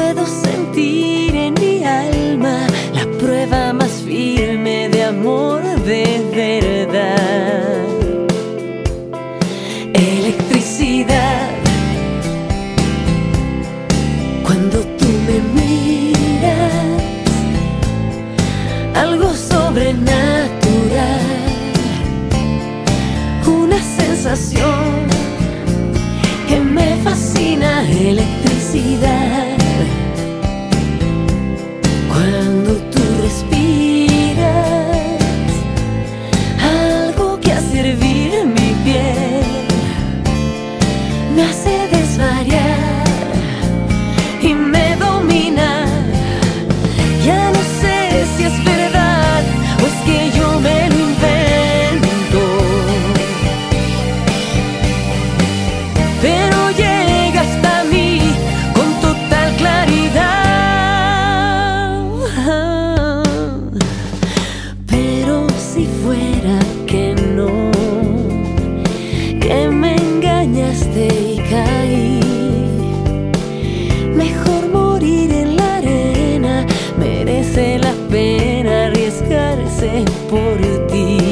puedo sentir en mi alma la prueba más firme de amor de verdad. Electricidad. Cuando tú me miras, algo sobrenatural, una sensación que me fascina. Electricidad. Ya no sé si es verdad o es que yo me lo invento. Pero llega hasta mí con total claridad. Pero si fuera que no, que me engañaste y caí. la pena arriesgarse por ti.